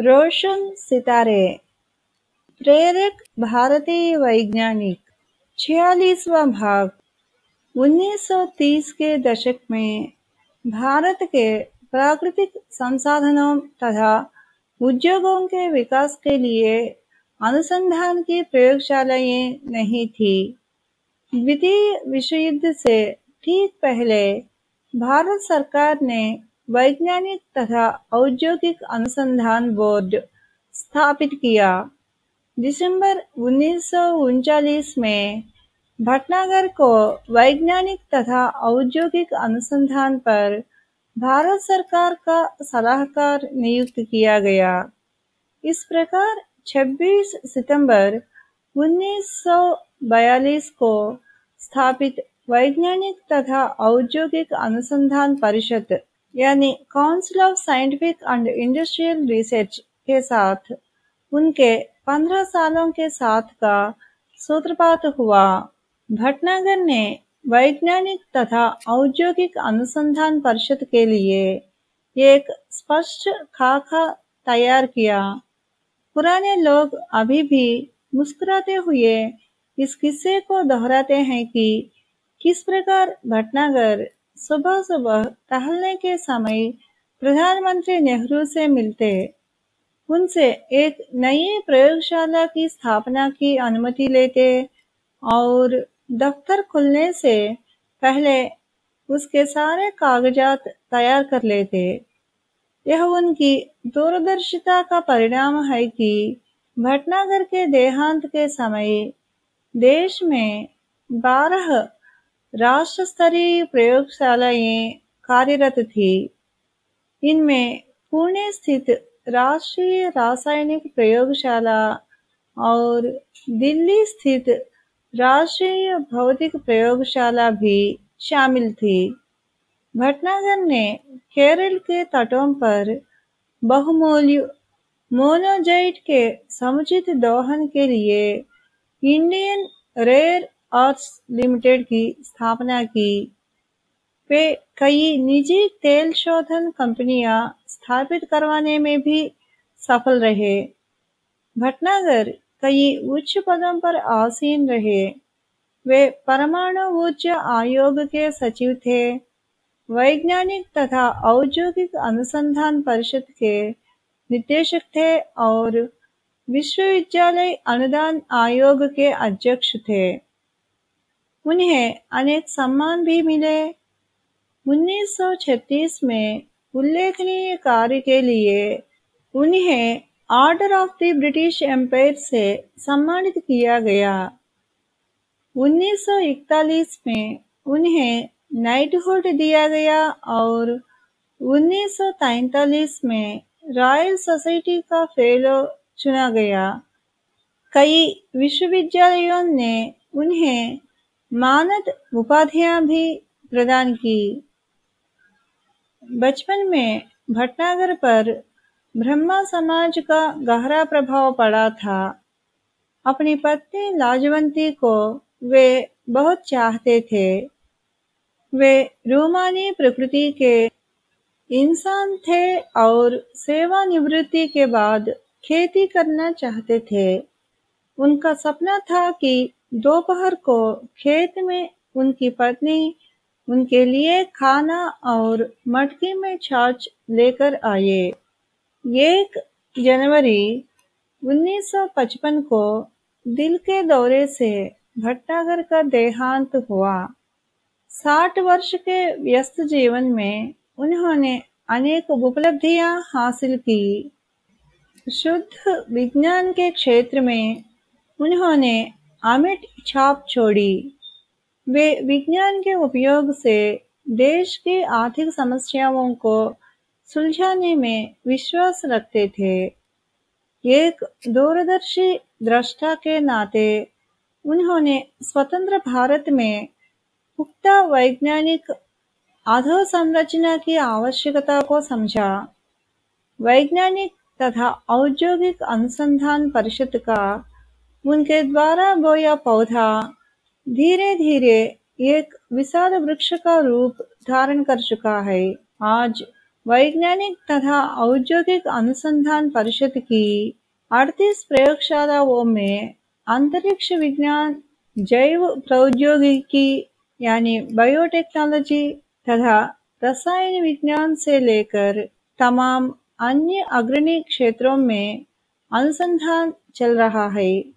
रोशन सितारे, प्रेरक भारतीय वैज्ञानिक, छियालीसवा भाग 1930 के दशक में भारत के प्राकृतिक संसाधनों तथा उद्योगों के विकास के लिए अनुसंधान की प्रयोगशालाएँ नहीं थी। द्वितीय विश्व युद्ध से ठीक पहले भारत सरकार ने वैज्ञानिक तथा औद्योगिक अनुसंधान बोर्ड स्थापित किया। दिसंबर उन्नीस में भटनागर को वैज्ञानिक तथा औद्योगिक अनुसंधान पर भारत सरकार का सलाहकार नियुक्त किया गया। इस प्रकार 26 सितंबर 1942 को स्थापित वैज्ञानिक तथा औद्योगिक अनुसंधान परिषद यानी Council of Scientific and Industrial Research के साथ, उनके पंद्रह सालों के साथ का सूत्रपात हुआ। भटनागर ने वैज्ञानिक तथा औद्योगिक अनुसंधान परिषद के लिए एक स्पष्ट खाका तैयार किया। पुराने लोग अभी भी मुस्कुराते हुए इस किस्से को दोहराते हैं कि किस प्रकार भटनागर सुबह सुबह टहलने के समय प्रधानमंत्री नेहरू से मिलते। उनसे एक नई प्रयोगशाला की स्थापना की अनुमति लेते और दफ्तर खुलने से पहले उसके सारे कागजात तैयार कर लेते। यह उनकी दूरदर्शिता का परिणाम है कि भटनागर के देहांत के समय देश में बारह राष्ट्र स्तरीय प्रयोगशालाएँ कार्यरत थी। इनमें पुणे स्थित राष्ट्रीय रासायनिक प्रयोगशाला और दिल्ली स्थित राष्ट्रीय भौतिक प्रयोगशाला भी शामिल थी। भटनागर ने केरल के तटों पर बहुमूल्य मोनोजाइट के समुचित दोहन के लिए इंडियन रेयर अर्थ्स लिमिटेड की स्थापना की। वे कई निजी तेल शोधन कंपनियाँ स्थापित करवाने में भी सफल रहे। भटनागर कई उच्च पदों पर आसीन रहे। वे परमाणु ऊर्जा आयोग के सचिव थे। वैज्ञानिक तथा औद्योगिक अनुसंधान परिषद के निदेशक थे और विश्वविद्यालय अनुदान आयोग के अध्यक्ष थे। उन्हें अनेक सम्मान भी मिले। 1936 में उल्लेखनीय कार्य के लिए उन्हें Order of the British Empire से सम्मानित किया गया। 1941 में उन्हें नाइटहुड दिया गया और 1943 में रॉयल सोसाइटी का फेलो चुना गया। कई विश्वविद्यालयों ने उन्हें मानद उपाधियाँ भी प्रदान की। बचपन में भटनागर पर ब्रह्मा समाज का गहरा प्रभाव पड़ा था। अपनी पत्नी लाजवंती को वे बहुत चाहते थे। वे रोमानी प्रकृति के इंसान थे और सेवानिवृत्ति के बाद खेती करना चाहते थे। उनका सपना था कि दोपहर को खेत में उनकी पत्नी, उनके लिए खाना और मटकी में छाछ लेकर आए। एक जनवरी 1955 को दिल के दौरे से भट्टागर का देहांत हुआ। साठ वर्ष के व्यस्त जीवन में उन्होंने अनेक उपलब्धियाँ हासिल की। शुद्ध विज्ञान के क्षेत्र में उन्होंने अमिट छाप छोड़ी। वे विज्ञान के उपयोग से देश की आर्थिक समस्याओं को सुलझाने में विश्वास रखते थे। एक दूरदर्शी दृष्टा के नाते उन्होंने स्वतंत्र भारत में पुख्ता वैज्ञानिक अधोसंरचना की आवश्यकता को समझा। वैज्ञानिक तथा औद्योगिक अनुसंधान परिषद का उनके द्वारा बोया पौधा। धीरे धीरे एक विशाल वृक्ष का रूप धारण कर चुका है। आज वैज्ञानिक तथा औद्योगिक अनुसंधान परिषद की अड़तीस प्रयोगशालाओं में अंतरिक्ष विज्ञान, जैव प्रौद्योगिकी यानी बायोटेक्नोलॉजी तथा रसायन विज्ञान से लेकर तमाम अन्य अग्रणी क्षेत्रों में अनुसंधान चल रहा है।